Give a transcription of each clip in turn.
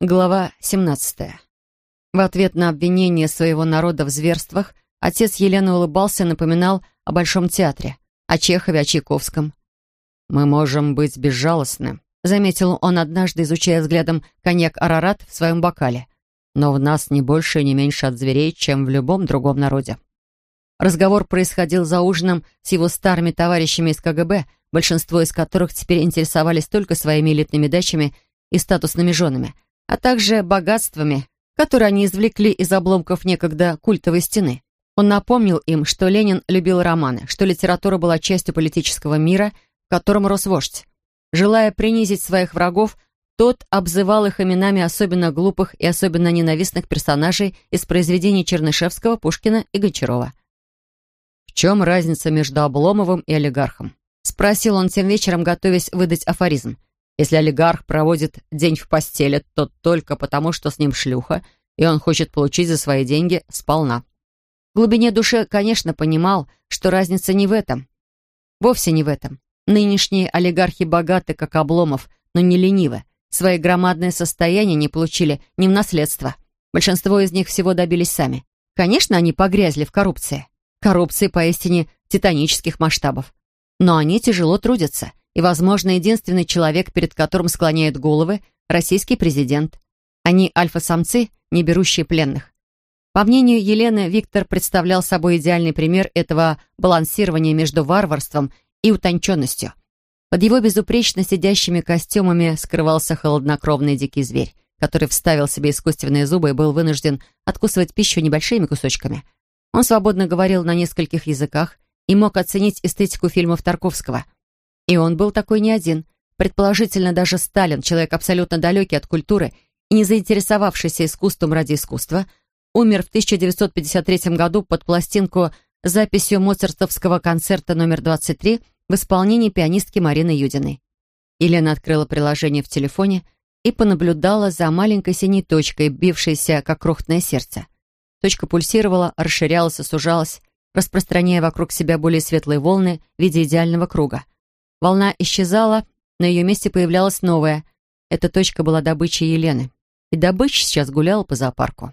Глава 17. В ответ на обвинение своего народа в зверствах отец Елены улыбался и напоминал о Большом театре, о Чехове, о Чайковском. «Мы можем быть безжалостны», — заметил он однажды, изучая взглядом коньяк «Арарат» в своем бокале. «Но в нас не больше и не меньше от зверей, чем в любом другом народе». Разговор происходил за ужином с его старыми товарищами из КГБ, большинство из которых теперь интересовались только своими элитными дачами и статусными женами — а также богатствами, которые они извлекли из обломков некогда культовой стены. Он напомнил им, что Ленин любил романы, что литература была частью политического мира, в котором рос вождь. Желая принизить своих врагов, тот обзывал их именами особенно глупых и особенно ненавистных персонажей из произведений Чернышевского, Пушкина и Гончарова. «В чем разница между Обломовым и олигархом?» — спросил он тем вечером, готовясь выдать афоризм. Если олигарх проводит день в постели, то только потому, что с ним шлюха, и он хочет получить за свои деньги сполна. В глубине души, конечно, понимал, что разница не в этом. Вовсе не в этом. Нынешние олигархи богаты, как Обломов, но не ленивы. Свои громадные состояния не получили ни в наследство. Большинство из них всего добились сами. Конечно, они погрязли в коррупции. Коррупции поистине титанических масштабов. Но они тяжело трудятся и, возможно, единственный человек, перед которым склоняют головы, российский президент. Они альфа-самцы, не берущие пленных. По мнению Елены, Виктор представлял собой идеальный пример этого балансирования между варварством и утонченностью. Под его безупречно сидящими костюмами скрывался холоднокровный дикий зверь, который вставил себе искусственные зубы и был вынужден откусывать пищу небольшими кусочками. Он свободно говорил на нескольких языках и мог оценить эстетику фильмов Тарковского – и он был такой не один. Предположительно, даже Сталин, человек абсолютно далекий от культуры и не заинтересовавшийся искусством ради искусства, умер в 1953 году под пластинку с записью моцартовского концерта номер 23 в исполнении пианистки Марины Юдиной. Елена открыла приложение в телефоне и понаблюдала за маленькой синей точкой, бившейся, как крохотное сердце. Точка пульсировала, расширялась и сужалась, распространяя вокруг себя более светлые волны в виде идеального круга — Волна исчезала, на ее месте появлялась новая. Эта точка была добычей Елены. И добыча сейчас гуляла по зоопарку.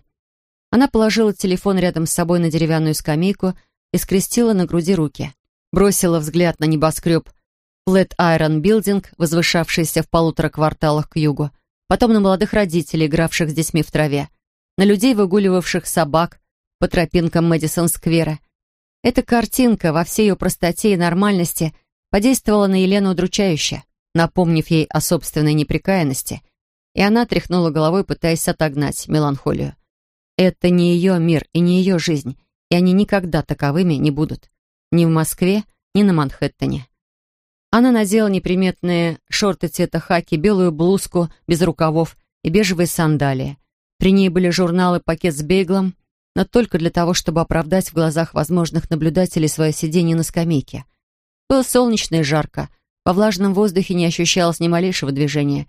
Она положила телефон рядом с собой на деревянную скамейку и скрестила на груди руки. Бросила взгляд на небоскреб Flat Iron Building, возвышавшийся в полутора кварталах к югу, потом на молодых родителей, игравших с детьми в траве, на людей, выгуливавших собак по тропинкам Мэдисон-сквера. Эта картинка во всей ее простоте и нормальности – подействовала на Елену удручающе, напомнив ей о собственной неприкаянности, и она тряхнула головой, пытаясь отогнать меланхолию. Это не ее мир и не ее жизнь, и они никогда таковыми не будут. Ни в Москве, ни на Манхэттене. Она надела неприметные шорты цвета хаки, белую блузку без рукавов и бежевые сандалии. При ней были журналы «Пакет с бейглом», но только для того, чтобы оправдать в глазах возможных наблюдателей свое сидение на скамейке. Было солнечно и жарко. Во влажном воздухе не ощущалось ни малейшего движения.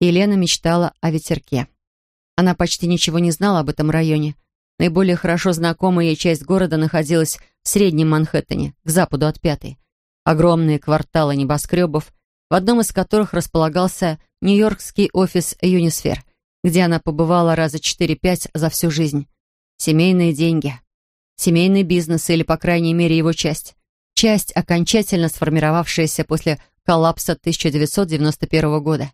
Елена мечтала о ветерке. Она почти ничего не знала об этом районе. Наиболее хорошо знакомая ей часть города находилась в среднем Манхэттене, к западу от Пятой. Огромные кварталы небоскребов, в одном из которых располагался нью-йоркский офис Юнисфер, где она побывала раза 4-5 за всю жизнь. Семейные деньги. Семейный бизнес или, по крайней мере, его часть часть, окончательно сформировавшаяся после коллапса 1991 года.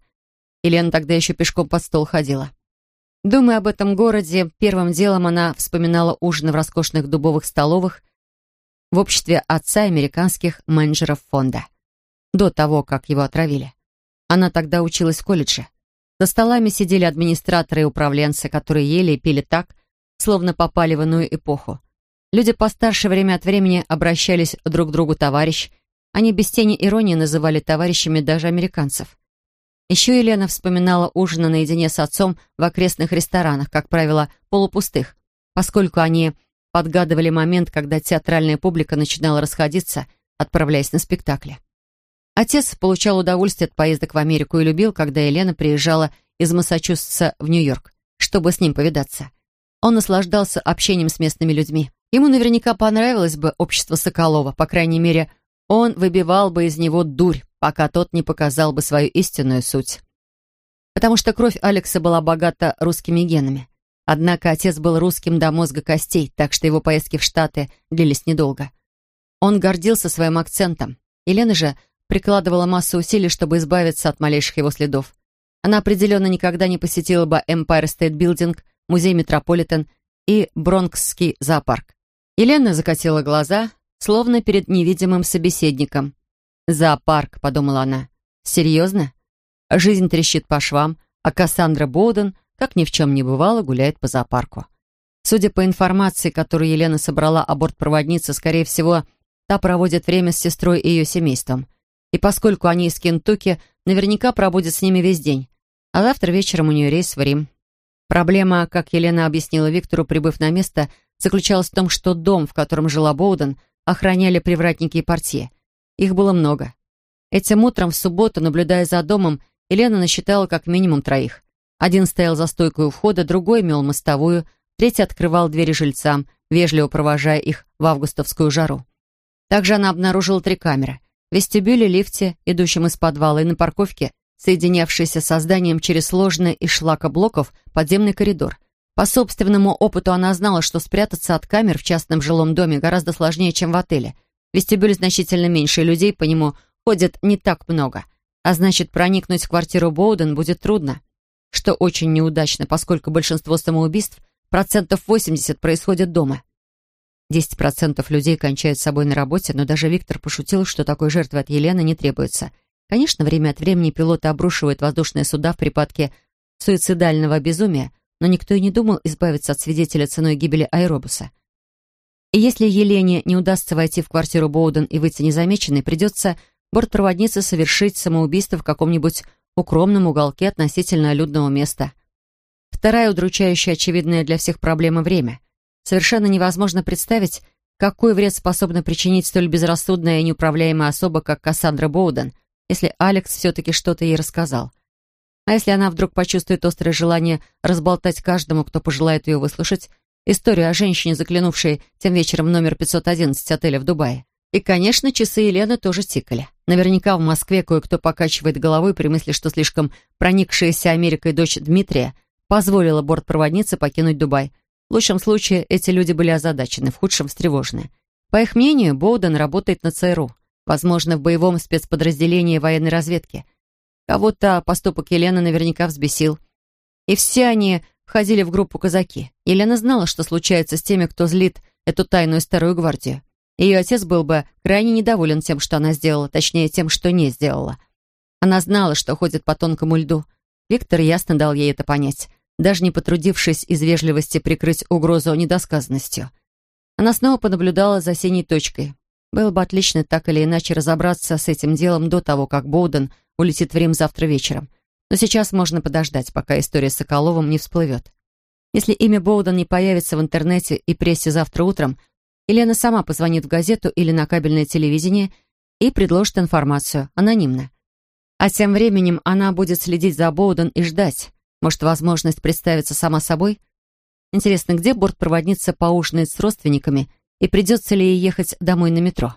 Елена тогда еще пешком под стол ходила. Думая об этом городе, первым делом она вспоминала ужины в роскошных дубовых столовых в обществе отца американских менеджеров фонда. До того, как его отравили. Она тогда училась в колледже. За столами сидели администраторы и управленцы, которые ели и пили так, словно попали в иную эпоху. Люди постарше время от времени обращались друг к другу товарищ. Они без тени иронии называли товарищами даже американцев. Еще Елена вспоминала ужины наедине с отцом в окрестных ресторанах, как правило, полупустых, поскольку они подгадывали момент, когда театральная публика начинала расходиться, отправляясь на спектакли. Отец получал удовольствие от поездок в Америку и любил, когда Елена приезжала из Массачусетса в Нью-Йорк, чтобы с ним повидаться. Он наслаждался общением с местными людьми. Ему наверняка понравилось бы общество Соколова, по крайней мере, он выбивал бы из него дурь, пока тот не показал бы свою истинную суть. потому что кровь Алекса была богата русскими генами. Однако отец был русским до мозга костей, так что его поездки в Штаты длились недолго. Он гордился своим акцентом. Елена же прикладывала массу усилий, чтобы избавиться от малейших его следов. Она определенно никогда не посетила бы Empire State Building, музей Метрополитен и Бронксский зоопарк. Елена закатила глаза, словно перед невидимым собеседником. «Зоопарк», — подумала она. «Серьезно? Жизнь трещит по швам, а Кассандра Боуден, как ни в чем не бывало, гуляет по зоопарку». Судя по информации, которую Елена собрала о бортпроводнице, скорее всего, та проводит время с сестрой и ее семейством. И поскольку они из Кентукки, наверняка проводит с ними весь день. А завтра вечером у нее рейс в Рим. Проблема, как Елена объяснила Виктору, прибыв на место, заключалась в том, что дом, в котором жила Боуден, охраняли привратники и портье. Их было много. Этим утром в субботу, наблюдая за домом, Елена насчитала как минимум троих. Один стоял за стойкой у входа, другой мел мостовую, третий открывал двери жильцам, вежливо провожая их в августовскую жару. Также она обнаружила три камеры. В вестибюле, лифте, идущем из подвала, и на парковке, соединявшейся со зданием через сложный из шлакоблоков подземный коридор. По собственному опыту она знала, что спрятаться от камер в частном жилом доме гораздо сложнее, чем в отеле. Вестибюль значительно меньше, людей по нему ходит не так много. А значит, проникнуть в квартиру Боуден будет трудно. Что очень неудачно, поскольку большинство самоубийств, процентов 80, происходит дома. 10% людей кончают с собой на работе, но даже Виктор пошутил, что такой жертвы от Елены не требуется. Конечно, время от времени пилоты обрушивают воздушные суда в припадке суицидального безумия, но никто и не думал избавиться от свидетеля ценой гибели аэробуса. И если Елене не удастся войти в квартиру Боуден и выйти незамеченной, придется бортпроводнице совершить самоубийство в каком-нибудь укромном уголке относительно людного места. Вторая удручающая, очевидная для всех проблема — время. Совершенно невозможно представить, какой вред способна причинить столь безрассудная и неуправляемая особа, как Кассандра Боуден, если Алекс все-таки что-то ей рассказал. А если она вдруг почувствует острое желание разболтать каждому, кто пожелает ее выслушать, историю о женщине, заклянувшей тем вечером номер 511 отеля в Дубае? И, конечно, часы Елены тоже тикали. Наверняка в Москве кое-кто покачивает головой при мысли, что слишком проникшаяся Америкой дочь Дмитрия позволила бортпроводнице покинуть Дубай. В лучшем случае эти люди были озадачены, в худшем — встревожены. По их мнению, Боуден работает на ЦРУ, возможно, в боевом спецподразделении военной разведки — Кого-то поступок Елены наверняка взбесил. И все они входили в группу казаки. Елена знала, что случается с теми, кто злит эту тайную старую гвардию. Ее отец был бы крайне недоволен тем, что она сделала, точнее, тем, что не сделала. Она знала, что ходит по тонкому льду. Виктор ясно дал ей это понять, даже не потрудившись из вежливости прикрыть угрозу недосказанностью. Она снова понаблюдала за синей точкой. Было бы отлично так или иначе разобраться с этим делом до того, как Боуден улетит в Рим завтра вечером. Но сейчас можно подождать, пока история с Соколовым не всплывет. Если имя Боуден не появится в интернете и прессе завтра утром, Елена сама позвонит в газету или на кабельное телевидение и предложит информацию, анонимно. А тем временем она будет следить за Боуден и ждать. Может, возможность представиться сама собой? Интересно, где бортпроводница поужинает с родственниками и придется ли ей ехать домой на метро?